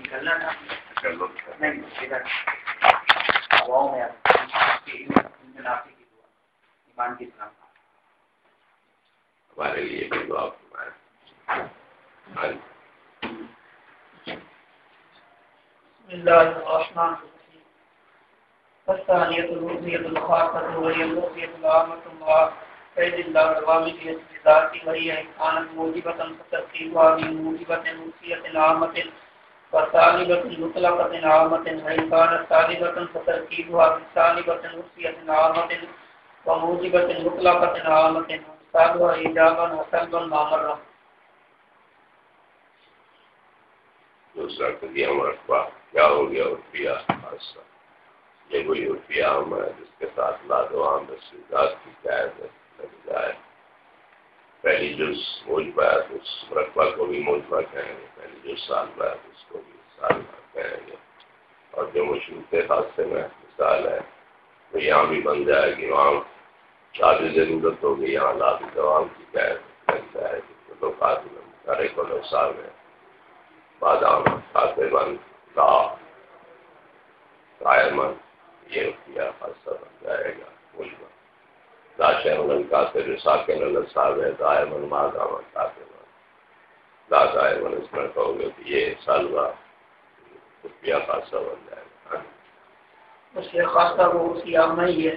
نکلنا تھا۔ نہیں ادھر ہواؤں میں منافع کی دعا۔ ایمان کی طرف۔ ہمارے لیے بھی دعا فرمائے ہاں۔ بسم الله الرحمن الرحيم الثانية الوصية الخاصة وهي الوصية العامة مع قيد الله الوامد للذات وهي إن كانت موجبة فتركيبها من موجبة وصية عامة وسالبة مطلقة عامة وإن كانت سالبة فتركيبها من سالبة وصية عامة وموجبة مطلقة عامة ومثالها إيجابا وسلبا ما مر دوسرا کدی ہمارے پاس کیا ہو گیا روپیہ حادثہ یہ کوئی روپیہ ہم ہے جس کے ساتھ لادوام رسیدات کی قید لگ جائے۔ پہلی جو موج بیت اس مرقبہ کو بھی موجبہ کہیں گے، پہلی جو سال بیت اس کو بھی سال کہیں گے۔ اور جو مشروط حادثے میں مثال ہے، وہ یہاں بھی بن جائے گی، وہاں شادی ضرورت ہوگی، یہاں لاد دوام کی قید لگ تو لوگ آدمی کرے کو سال میں بادام، کھاتے بند لا قائمن یہ روپیہ خاصا بن جائے گا ملک من ساکن صاحب ہے کھاتے بند لا دائمن اس میں کہو گے کہ یہ سال کا روپیہ خاصا بن جائے۔ گا ہاں۔ خاصہ وہ اسی عام ہی ہے۔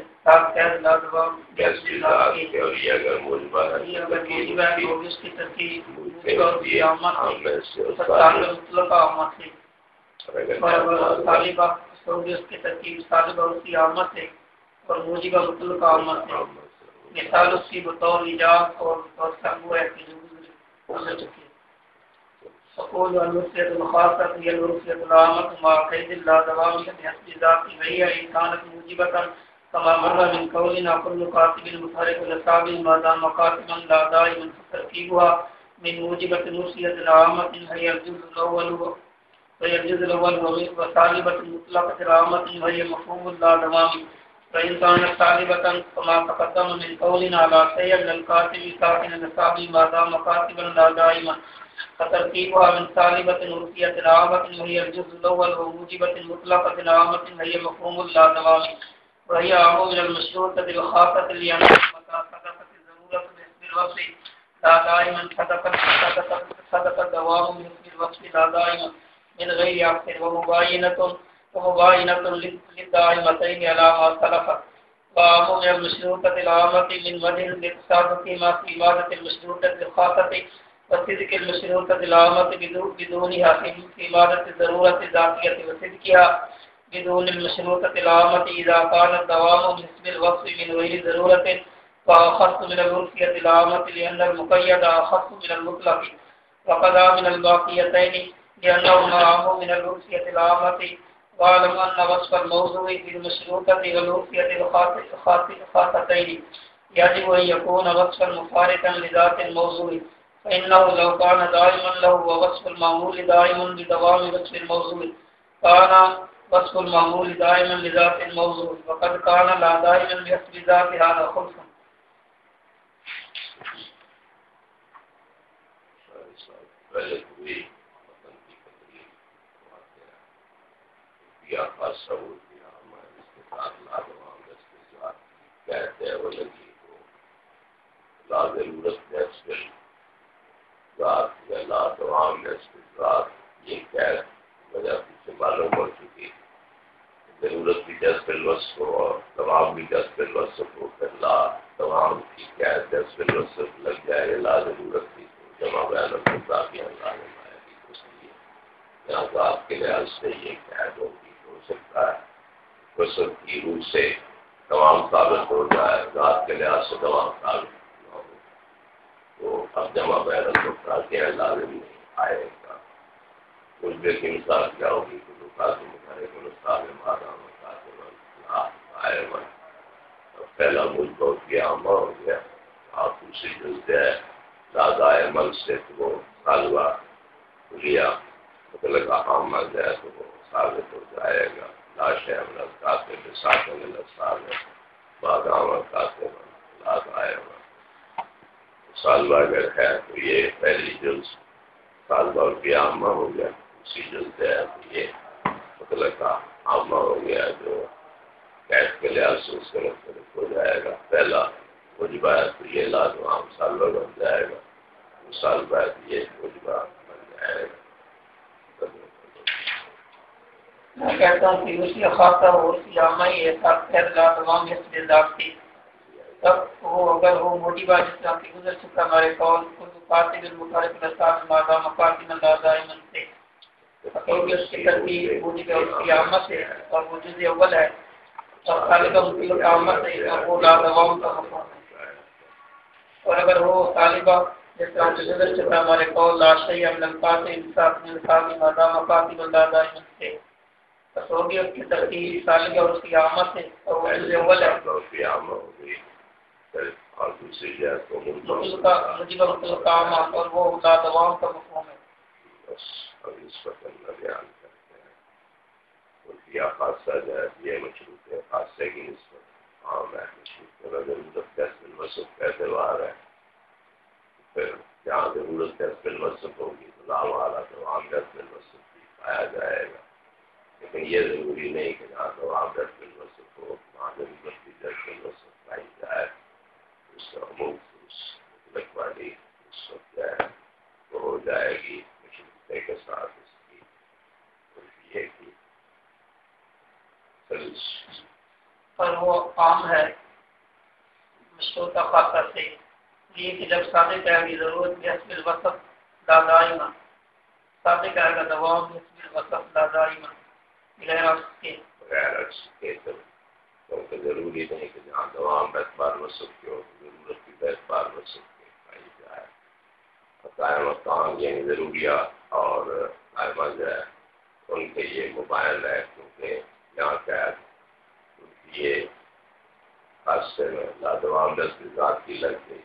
کے اور یہ اگر مجبہ ہے یہ اگر موجب ہے تو اس کی ترتیب اور قیامت ہے مطلق آمد ہے اور طالبہ سعودی اس کی ترتیب طالبہ آمد ہے اور موجبہ مطلق آمد ہے مثال اس کی بطور ایجاب اور بطور سنگو ہے کہ جو گزر چکی فقول الوصية الخاصة هي الوصية العامة مع قيد الله دوام بحسب ذاتي وهي إن كانت موجبة كما مر من قولنا كل قاتب المتحرك لصاب ما دام قاتبا لا دائما فتركيبها من موجبة الوصية العامة هي الجزء الأول وهي الجزء الأول وصالبة مطلقة العامة وهي مفهوم الله دوام وإن كانت صالبة كما تقدم من قولنا لا سير للقاتب ساكن لصاب ما دام قاتبا لا دائما فترتيبها من سالبة ورفية العامة، وهي الجزء الأول، وموجبة مطلقة العامة، وهي مفهوم اللازمام وهي عام من المشروطة الخاصة لأنه متى صدقت الضرورة باسم الوصف لا دائما، صدقت صدقت صدق الدوام باسم الوصف لا دائما. من غير عكس ومباينة ومباينة للدائمتين على ما سلفت وعام من المشروطة العامة من وجه الاقتصاد فيما في عبادة المشروطة الخاصة وصدق المشروط دلامت بدونها في إمادة الضرورة الذاتية وصدقها بدون المشروط دلامت إذا كان الدوام باسم الوصف من غير ضرورة فأخص من الوصية دلامت لأن المقيد أخص من المطلق. وقضى من الباقيتين لأنهما أهم من الوصية دلامت وعلم أن وصف الموضوع في المشروطة والوصية يجب أن يكون وصفا مفارقا لذات الموضوع. فإنه لو كان دائما له ووصف المعمول دائما بدوام وصف الموضوع. كان وصف المعمول دائما لذات الموضوع. وقد كان لا دائما بحسب ذات هذا خلفا. پہلے کوئی وطن کی قدری یا خاص سبور کیا ہمارے کے ساتھ لازوام دس کے ساتھ کہتے ہیں، وہ لگی کو لا ضرورت ذات یا ذات یہ قید وجہ سے معلوم ہو چکی۔ ضرورت بھی جذب الوصف ہو اور تمام بھی جذب الوصف ہو، پھر لا تمام کی قید جذب الوصف لگ جائے گا لا ضرورت بھی جمع بیان کافی اللہ نے اس لیے یہاں ذات کے لحاظ سے یہ قید ہوگی ہو سکتا ہے وصف کی روح سے تمام ثابت ہو جائے ذات سے تمام تو اب جمع لازم نہیں آئے گا۔ کچھ دیر کی مثال کیا ہوگی کہ کے مکھارے کو نسخہ میں مارا آئے من پہلا مجھ بہت گیا عامہ ہو گیا۔ آپ دوسری جلد ہے دادا من سے تو وہ سالوا لیا مطلب عامہ جائے تو وہ ثابت ہو جائے گا۔ لاش ہے ہم لوگ ساتھ میں لگتا ہے بعد عامہ کاتے لاگ آئے من سالبہ اگر ہے تو یہ پہلی جلد سالبہ اور عامہ ہو گیا، اسی جلد ہے تو یہ مطلب کا عامہ ہو گیا جو قید کے لحاظ سے اس کا مختلف ہو جائے گا۔ پہلا وجبہ ہے تو یہ لازم عام سال میں بن جائے گا۔ دو سال بعد یہ وجبہ بن جائے گا۔ میں کہتا ہوں کہ اسی خاصہ اور سیامہ ہی ایسا پہلا تمام اس دلدار تھی تب وہ اگر وہ موٹی بات جس طرح کی گزر چکا ہمارے قول کو جو پاتے بل مطارف الاسلام مادہ مقاتی من لازہ من سے۔ کیونکہ اس کی ترتیب موٹی بات اس کی آمد ہے اور وہ جز اول ہے، اور خالقہ مطلق کا آمد ہے اور وہ لا دوام کا مقام ہے۔ اور اگر وہ طالبہ جس طرح سے گزر چکا ہمارے قول لا شیع من القاتی انصاف، من القاتی مادہ مقاتی من لازہ من سے۔ ہوگی اس کی ترتیب سال اور اس کی آمد ہے اور وہ جز اول ہے۔ اور اور دوسری جائے اور وہ دوام کا ہے۔ بس اس بیان کرتے ہیں خاصہ جائے یہ مشروط ہے خاصے کی نسبت عام ہے مشروط ہے اگر ضرورت کا وصف کا اعتبار ہے پھر جہاں ضرورت کا وصف ہوگی تو لام والا تو عام دس وصف بھی پایا جائے گا لیکن یہ ضروری نہیں کہ جہاں تو عام دس وصف ہو وہاں ضرورت کی دس وصف پائی جائے اس کا عموم اس مطلق والی اس وقت جو ہے وہ ہو جائے گی مشروطے کے ساتھ اس کی یہ کی اور وہ عام ہے مشروطہ خاصہ سے یہ کہ جب صادق ہے کی ضرورت بھی حسب الوسط دادائمہ صادق ہے کا دوام بھی حسب الوسط دادائمہ غیر عرص کے۔ غیر عرص کے تو کیونکہ ضروری نہیں کہ جہاں دوام اعتبار وصف کی ہو، ضرورت کی اعتبار وصف کی۔ پائی جائے قائم مقام یعنی ضروریات اور قائمہ جو ہے، ان کے یہ موبائل ہے، کیونکہ یہاں کا یہ حادثے میں لادوام دستات کی لگ گئی۔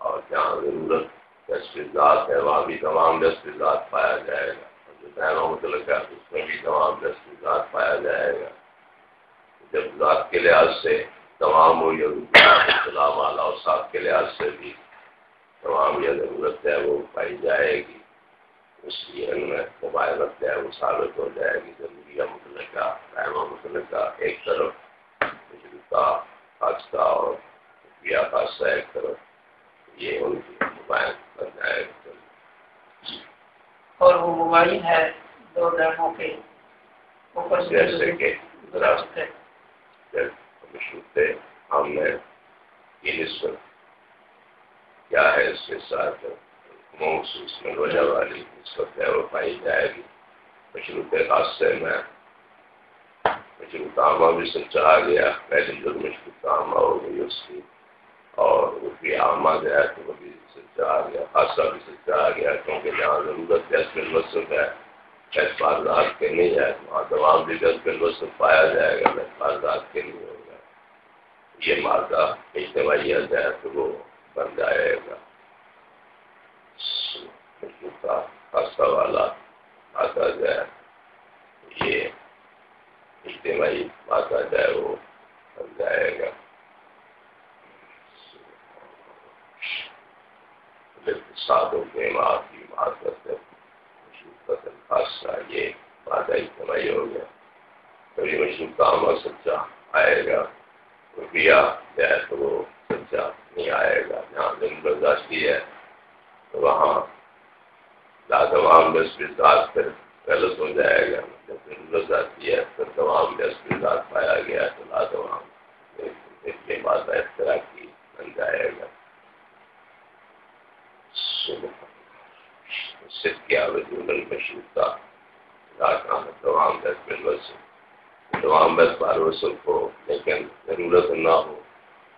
اور جہاں ضرورت دستات ہے وہاں بھی تمام دستات پایا جائے گا جو بہنوں متعلق ہے اس میں بھی تمام دستات پایا جائے گا جب ذات کے لحاظ سے تمام ہو یا سلام والا اور ساتھ کے لحاظ سے بھی تمام یہ ضرورت ہے وہ پائی جائے گی اس لیے ان میں وہ ثابت ہو جائے گی ضروری مطلق کا رحمہ ایک طرف کا خاصہ اور یا خاصہ ایک طرف یہ ان کی موبائل اور وہ موبائل ہے دو رحموں کے اوپر سے جیسے کہ درخت ہے۔ ہم نے یہ نسبت کیا ہے اس کے ساتھ میں وجہ والی وقت ہے وہ پائی جائے گی۔ مشروط میں مشروط عامہ بھی سچا آ گیا پہلی جو مشروط عامہ ہو گئی اس کی اور اس کی عامہ جو ہے تو وہ بھی سچا آ گیا خاصہ بھی سچا آ گیا، کیونکہ جہاں ضرورت ہے اس میں وصف ہے۔ اعتبار ذات کے نہیں ہے، وہاں تمام بھی دس بل وصف پایا جائے گا اعتبار ذات کے نہیں ہوگا یہ مادہ اجتماعیت جو ہے تو وہ بن جائے گا۔ خاصہ والا آتا جائے یہ اجتماعی آتا جائے وہ بن جائے گا۔ ساتوں کے معاف کی معذرت خاصہ یہ بادہ اجتماعی ہو گیا۔ کبھی مشہور کام اور سچا آئے گا۔ روپیہ جائے تو وہ سچا نہیں آئے گا۔ جہاں دن برداشتی ہے، تو وہاں لاتمام دستات پھر غلط ہو جائے گا۔ جب ضرورت آتی ہے پھر تمام بس دستات پایا گیا تو لاتمام اتنی بات اس طرح کی بن جائے گا۔ صرف کیا وجود المشروط کا تمام دس بل وصل بار وصل کو، لیکن ضرورت نہ ہو۔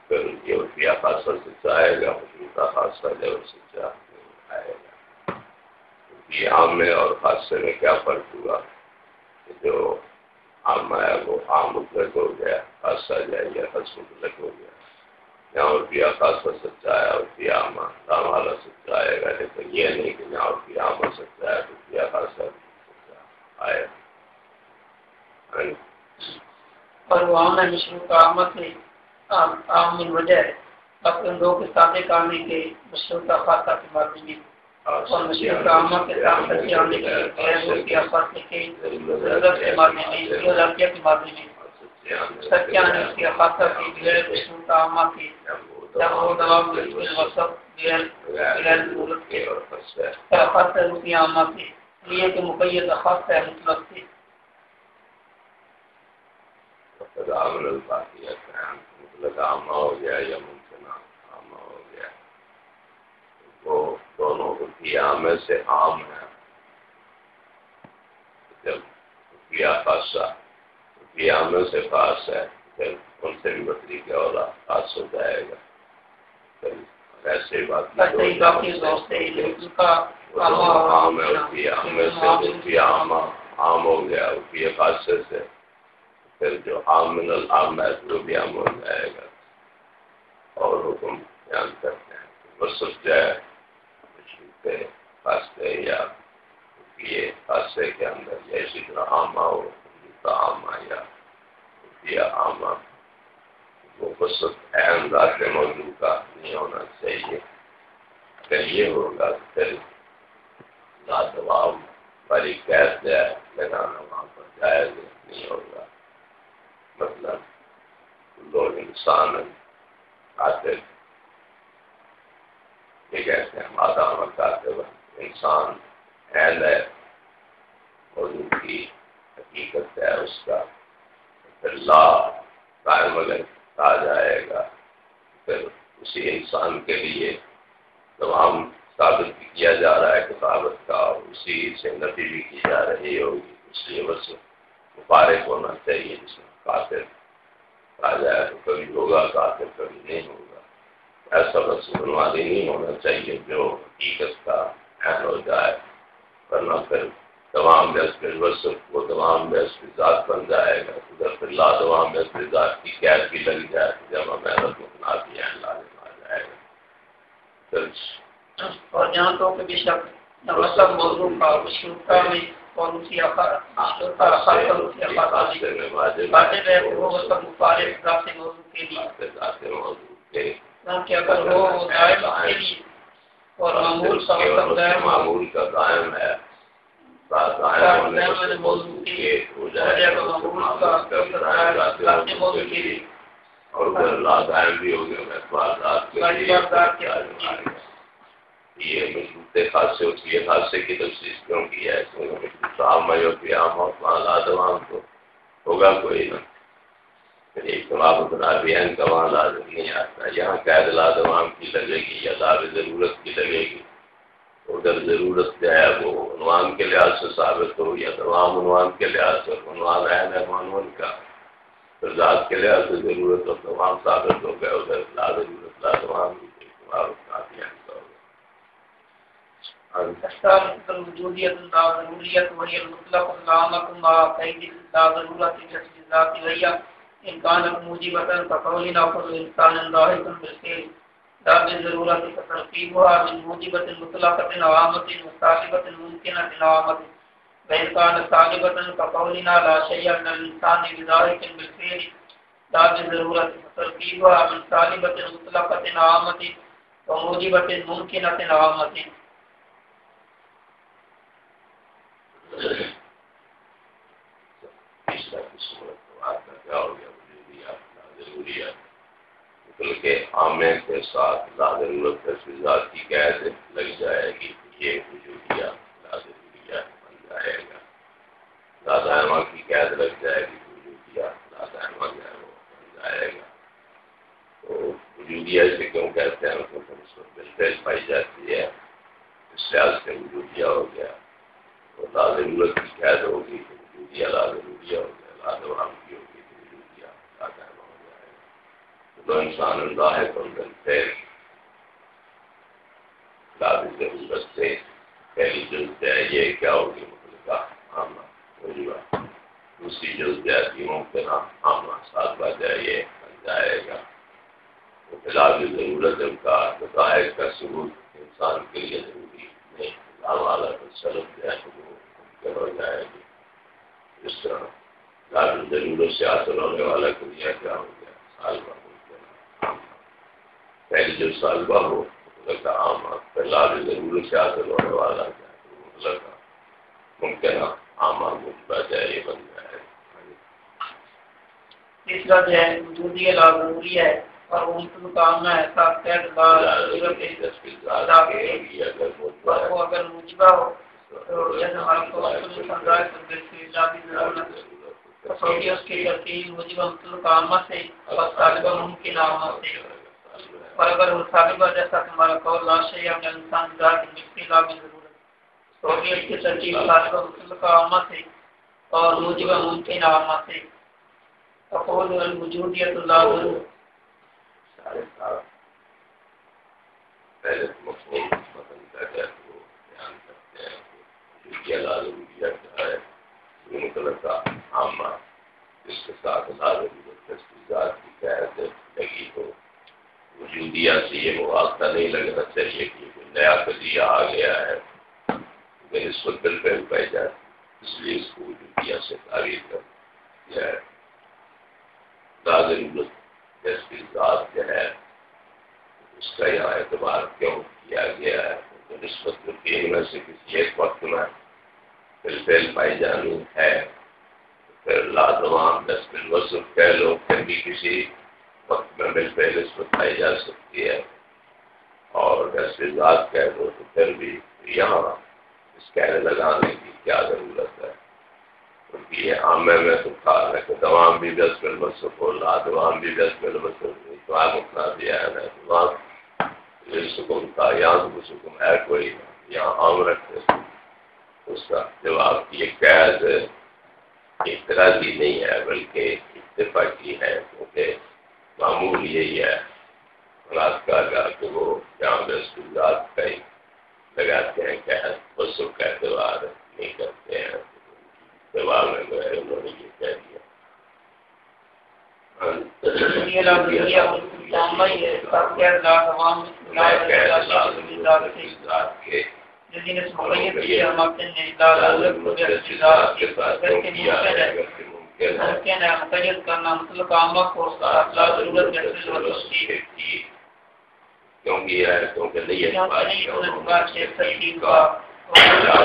پھر ان کی روپیہ خاصہ سچا آئے گا مشروطہ خاصہ جب سچا آئے گا یہ عام میں اور خاصے میں کیا فرق ہوا؟ کہ جو عام آیا وہ عام مطلق ہو گیا خاصہ جائے یا خاص مطلق ہو گیا۔ جہاں روپیہ خاصہ سچا آیا روپیہ عام دام والا سچا آئے گا لیکن یہ نہیں کہ جہاں روپیہ عام سچا ہے روپیہ خاصہ سچا آئے۔ اور وہ عام ہے مشروط آمد میں عام من وجہ ہے۔ بس ان دو کے ساتھ آنے کے مشروطہ خاصہ کی مرضی اور مشیر کامہ کے ساتھ سچے آنے کے غیر کے ضرورت کے بارے میں کے بارے میں کی کی غیر کی دوام غیر غیر کے روپی عامہ لیے کہ مقید خاص ہے مطلق تداول مطلق عامہ ہو گیا یا ممکنہ عامہ ہو گیا وہ دونوں سے عام ہے جب خاصہ میں سے خاص ہے پھر ان سے بھی بکری کے اور خاص ہو جائے گا۔ پھر ایسے بات عام ہے سے عام ہو گیا سے۔ پھر جو عام من العام ہے وہ بھی عام ہو جائے گا۔ اور حکم بیان کرتے ہیں بس جائے فاصلے یا یہ فاصلے کے اندر یا اسی طرح آما ہو۔ آما یا آما وہ قصت اہم ذات موضوع کا نہیں ہونا چاہیے اگر یہ ہوگا تو پھر لادواب والی قید جائے لگانا وہاں پر جائز نہیں ہوگا مطلب لوگ انسان آتے یہ کہتے ہیں مادہ مکاتے انسان اہل ہے اور ان کی حقیقت ہے اس کا۔ پھر لا قائم اگر آ جائے گا۔ پھر اسی انسان کے لیے تمام ثابت بھی کیا جا رہا ہے کتابت کا، اسی سے نفی بھی کی جا رہی ہوگی۔ اس لیے بس مفارق ہونا چاہیے۔ جس میں قاتل آ جائے تو کبھی ہوگا قاتل کبھی نہیں ہوگا۔ ایسا بس بنوادی نہیں ہونا چاہیے جو حقیقت کا اہم ہو جائے۔ ورنہ پھر تمام بیس پھر بس وہ تمام بیس کی ذات بن جائے گا۔ ادھر پھر لا تمام بیس کی ذات کی قید بھی لگ جائے تو جب ہم کو بنا دیا ہے لا آ جائے گا۔ پھر اور جہاں تو کہ شک مطلب موضوع کا شروع میں اور اسی آخر واجب ہے وہ مطلب مفارق ذات موضوع کے لیے۔ ذات موضوع کے کہ اگر وہ دائم کے لیے اور معمول کا مطلب دائم یہ مشروط خاصے ہوتی ہے خاصے کی تفصیل کیوں کی ہے صاحب میں ہوتی ہے عام اور ہوگا کوئی نہ کا وہاں لازم نہیں آتا یہاں قید لازوام کی لگے گی یا دار ضرورت کی لگے گی ادھر ضرورت جو ہے وہ عنوان کے لحاظ سے ثابت ہو یا تمام عنوان کے لحاظ سے عنوان ہے عنوان کا پھر ذات کے لحاظ سے ضرورت اور تمام ثابت ہو گئے ادھر لا ضرورت لازوام وجودیت لا ضروریت وہی المطلق علامت ما قید لا ضرورت جس ذاتی ویہ ان كان موجبة فقول ناخذ انسان ظاهر بالخير لا بالضرورة فترتيبها من موجبة مطلقة عامة وسالبة ممكنة عامة وإن كان سالبة فقولنا لا شيء من الإنسان بذلك بالخير لا بالضرورة فترتيبها من سالبة مطلقة عامة وموجبة ممكنة عامة Thank you. بلکہ عامے کے ساتھ ضرورت ذات کی قید لگ جائے گی یہ وجودیہ ضروریہ بن جائے گا۔ لادائمہ کی قید لگ جائے گی وجودیہ لادائمہ جو ہے وہ بن جائے گا۔ تو وجودیہ سے کیوں کہتے ہیں؟ کیونکہ اس میں پائی جاتی ہے۔ اس لحاظ سے وجودیہ ہو گیا۔ تو ضرورت کی قید ہوگی وجودیہ ضروریہ ہو گیا۔ لادوام کی ہوگی تو انسان اللہ ہے ضرورت سے پہلی جلد ہے یہ کیا ہوگی؟ مطلب آمنا دوسری جلد ہے تینوں کے نام ہاں، آمنا ساتھ بات ہے یہ بن جائے گا۔ تو فی الحال ضرورت ان کا بتائے کا ثبوت، انسان کے لیے ضروری نہیں۔ اللہ والا تو سلب جو ہے وہ ممکن ہو جائے گی۔ اس طرح لازم ضرورت سے حاصل ہونے والا کیا کیا ہو گیا؟ سال بھر۔ جو سالبہ ہو کا عام پہلا بھی ضرور سے حاصل ہونے والا کا ممکن عام مجبہ جائے یہ بن جائے۔ جو ہے وجودی ضروری ہے اور ان کو کام نہ ہے ساتھ قید لا اگر مجبہ ہو تو جیسے ہمارا کو سمجھائے تو بالکل لا بھی ضرورت تصوری اس کی ترتیب مجبہ مطلب کامہ سے اور طالبہ ممکن آمہ سے اور اگر وہ طالبہ جیسا کہ ہمارا قول لا شیء من الانسان ذات مثل لا بھی ضرورت تصوری اس کی ترتیب طالبہ مطلب آمہ سے اور مجبہ ممکن آمہ سے تقول الوجودیت اللہ۔ ضرور پہلے مفہوم مطلب کا ہے وہ بیان کرتے ہیں وجودیہ لازمیت جو ہے؟ مطلب کا عامہ، جس کے ساتھ لازمیت تجویزات کی قید لگی ہو تو سے یہ مواقع نہیں لگنا چاہیے کہ کوئی نیا قضیہ آ گیا ہے۔ لیکن اس وقت دل پہ جائے اس لیے اس کو وجودیہ سے تعریف کر دیا ہے۔ ضرورت جیسے ذات جو ہے، اس کا یہاں اعتبار کیوں کیا گیا ہے؟ تو نسبت تین میں سے کسی ایک وقت میں فل پائی جانی ہے۔ پھر لازوام دس الوصف کہہ لو پھر بھی کسی میں مل پہ نسبت پائی جا سکتی ہے۔ اور جیسے ذات کہہ دو تو پھر بھی یہاں اس کہنے لگانے کی کیا ضرورت ہے۔ کیونکہ یہ عامے میں تو تھا کہ تمام بھی دس مل مصرف ہو رہا تمام بھی دس مل مصرف تو دیا ہے۔ میں تمام سکون تھا یہاں تو سکون ہے کوئی یہاں عام رکھتے اس کا جواب یہ قید اعتراضی نہیں ہے، بلکہ اتفاقی ہے۔ کیونکہ معمول یہی ہے رات کا گا کہ وہ جہاں رات کا ہی لگاتے ہیں قید بس کا اعتبار نہیں کرتے ہیں جواب میں جو ہے انہوں نے یہ کہہ دیا کیونکہ یہ ہے کیونکہ نہیں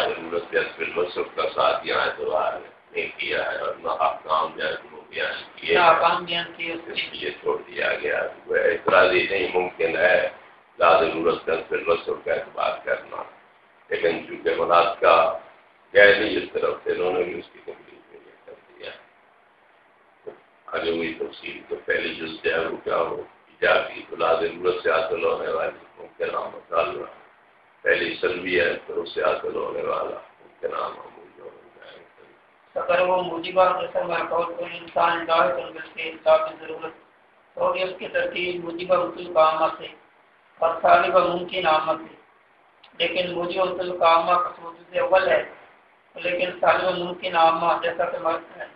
ضرورت کا ساتھ یہاں اعتبار نہیں کیا ہے اور بیان کیے چھوڑ دیا گیا اعتراضی نہیں ممکن ہے لا ضرورت کا اعتبار کرنا لیکن چونکہ ملاد کا گئے نہیں اس طرف سے انہوں نے بھی اس کی تکلیف میں یہ کر دیا آگے ہوئی تفصیل تو پہلی جز جو ہے وہ کیا ہو ایجابی تو لا ضرورت سے حاصل ہونے والی ممکن نام مطالعہ پہلی سلوی ہے تو اس سے حاصل ہونے والا، ان کے نام اگر وہ موجبہ جیسا میں کہوں تو انسان ظاہر کر کے انصاف کی ضرورت۔ اور اس کی ترتیب موجبہ مطلب کا آمد ہے اور طالبہ ممکن آمد ہے لیکن موجبہ مطلب کا آمد کا سوچ اول ہے۔ لیکن طالبہ ممکن آمد جیسا کہ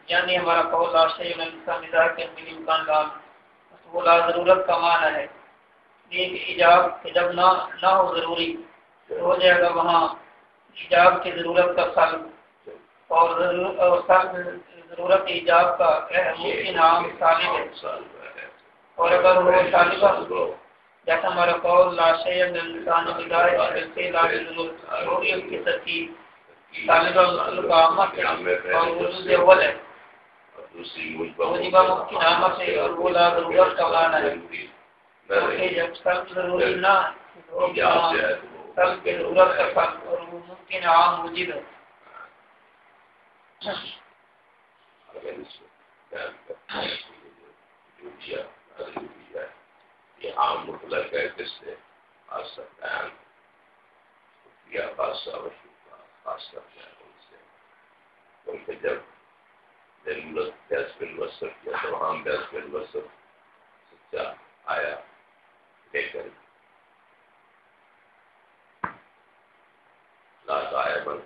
یعنی ہمارا قول لاشے انسان کے ملی مکان لام وہ لا ضرورت کا معنی ہے۔ لیکن ایجاب کہ جب نہ نہ ہو ضروری ہو جائے گا وہاں ایجاب کی ضرورت کا سلب اور ضرورت ایجاب کا ممکن عام طالب ہے۔ اور اگر وہ طالبہ جیسا ہمارا قول لاشے انسان بدائے بلکہ ضرورت ہوگی اس کی ترتیب اور وہ ممکن عام یہ مطلق ہے جس سے بیان وشوقہ خاصہ بیان ان سے۔ کیونکہ جب ضرورت بیس بالوسط یا تمام بیس بالوسط سچا آیا لے کر۔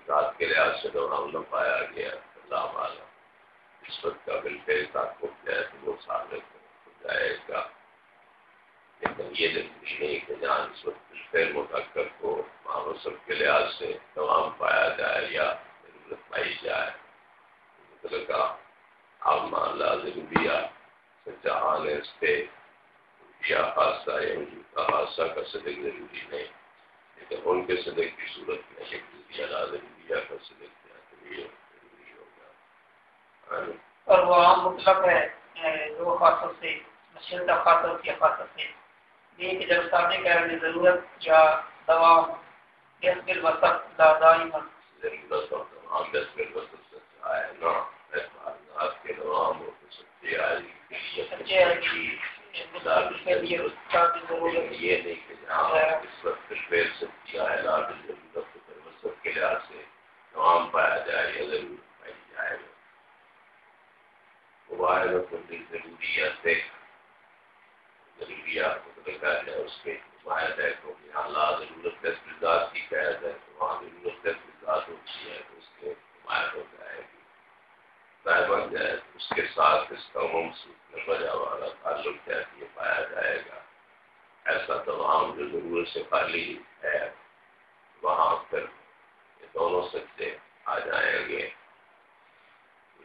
ذات کے لحاظ سے دوران نہ پایا گیا اللہ والا اس وقت کا بل پہ ساتھ کو جائے تو وہ ثابت ہو جائے گا۔ لیکن یہ ضروری نہیں کہ جہاں اس وقت بل پہ متکر کو ماحول کے لحاظ سے تمام پایا جائے یا ضرورت پائی جائے مطلب کا آپ مان لازم دیا سچا آنے اس پہ یا حادثہ یا وجود کا حادثہ کا صدق ضروری نہیں، لیکن ان کے صدق کی صورت میں ایک جزیہ لازمیہ کا صدق کیا تو یہ ضروری ہوگا اور وہ عام مطلب ہے دو خاصوں سے مشرقہ خاصوں کی خاصوں سے۔ یہ کہ جب سامنے کا ضرورت یا دوا گیس بل وسط دائما یہ نہیں کہ اس وقت ہے لا ضرورت وسط کے لحاظ سے تمام پایا جائے یا ضرور پائی جائے۔ ضروریات ضروریات مطلب ہے اس کے واحد ہے کیونکہ یہاں لا ضرورت کا کی قید ہے تو وہاں ضرورت کا ہوتی ہے تو اس کے حمایت ہو جائے گی۔ ظاہر بن جائے، اس کے ساتھ اس کا ممسوخ وجہ والا تعلق کیا یہ پایا جائے گا۔ ایسا تمام جو ضرورت سے خالی ہے، وہاں پھر یہ دونوں سچے آ جائیں گے۔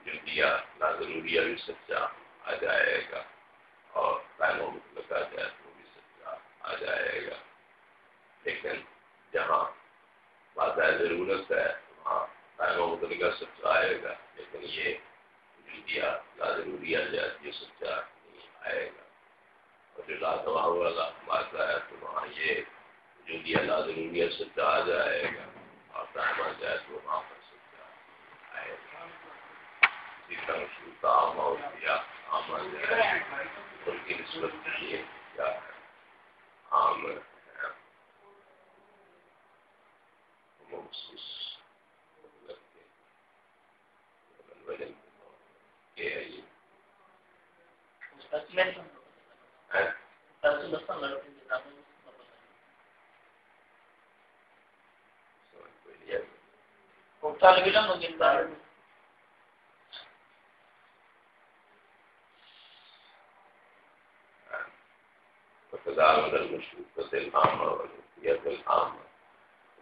جو دیا لا ضروریہ بھی سچا آ جائے گا اور پہلوں مطلق آ جائے تو بھی سچا آ جائے گا لیکن جہاں بات ضرورت ہے وہاں پہلوں مطلقہ سچا آئے گا لیکن یہ دیا لا ضروری آ جائے یہ سچا نہیں آئے گا اور جو لا والا بات ہے تو وہاں یہ جو دیا لا ضروری سچا آ جائے گا اور ٹائم آ جائے تو وہاں پر سچا آئے گا اسی طرح شروع کا عام اور دیا عام آ جائے ان کی نسبت یہ کیا ہے عام مخصوص طالب علم ملتا ہے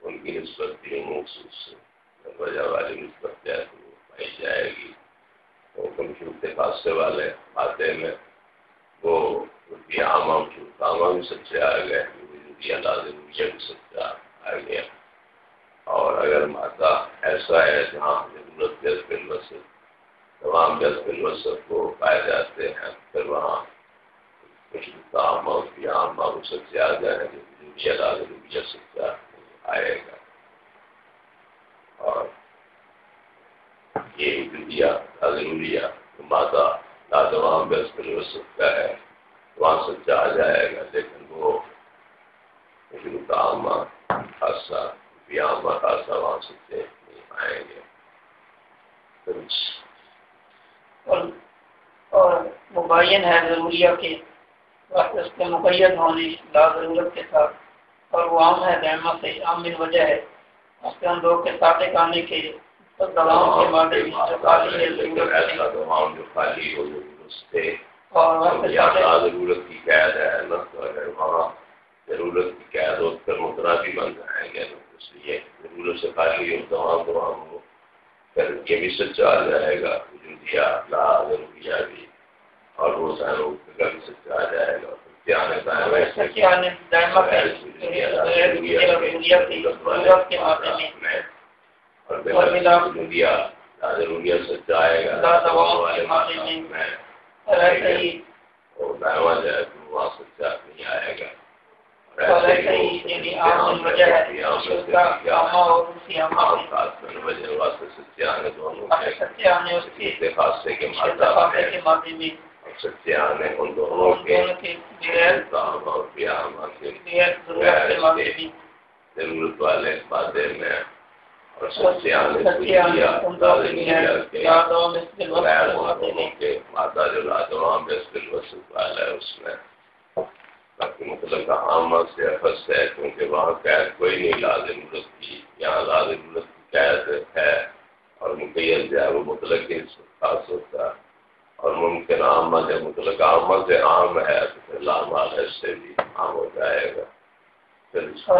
ان کی نسبت بھی مخصوص وجہ والی نسبت ہے پائی جائے گی. مشروط خاصے والے آتے میں وہ ان عامہ مشروط عامہ بھی سچے آ گئے وجودیہ بھی سچا آ گیا اور اگر مادہ ایسا ہے جہاں ضرورت گیس بل وسط تمام گیس بل وسط کو پائے جاتے ہیں، پھر وہاں سچے آ جائیں گے لازمیہ سچا آئے گا۔ اور یہ دنیا ضروریہ مادہ لاجوام بس کر سکتا ہے، وہاں سچا آ جائے گا، لیکن وہ کچھ کام خاصا بیام خاصا وہاں سچے نہیں آئیں گے اور مبین ہے ضروریہ کے وقت اس کے مقید ہونے لا ضرورت کے ساتھ۔ اور وہ عام ہے دہما سے عام من وجہ ہے۔ اس کے ہم لوگ کے آنے کے دواؤں کے مادے میں جو خالی ہے جو خالی ہو اور ضرورت کی قید ہے اگر وہاں ضرورت ہو کر مترا بھی بن جائیں گے اس لیے ضرورت سے خالی ہو دواؤں دواؤں ہو پھر یہ بھی سچا آ جائے گا وجودیہ لا ضروریہ بھی اور وہ ساروں کا بھی سچا آ جائے گا۔ خاصے کے مادے میں سچے آنے ان دونوں کے ضرورت والے مادے میں اور سچے آنے کے مادہ جو لادوام بسکل وسط والا ہے اس میں باقی مطلب عامہ سے افس ہے، کیونکہ وہاں قید کوئی نہیں لازم مطلب کی یہاں لازم مطلب کی قید ہے اور مقید جو ہے وہ مطلق خاص ہوتا ہے۔ اور ممکن عامہ سے مطلق عامہ سے عام ہے تو پھر لام والے سے بھی عام ہو جائے گا۔ مطلب سے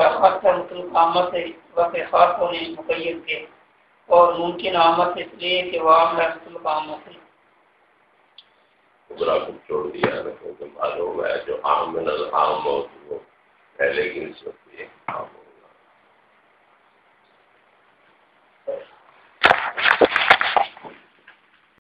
واقع خاص ہونے مقید کے اور ممکن آمد اس لیے کہ وہ عام ہے مطلق آمد سے۔ خدرا کو چھوڑ دیا نا کیونکہ معلوم ہے جو عام من العام موت وہ پہلے کی نسبت یہ عام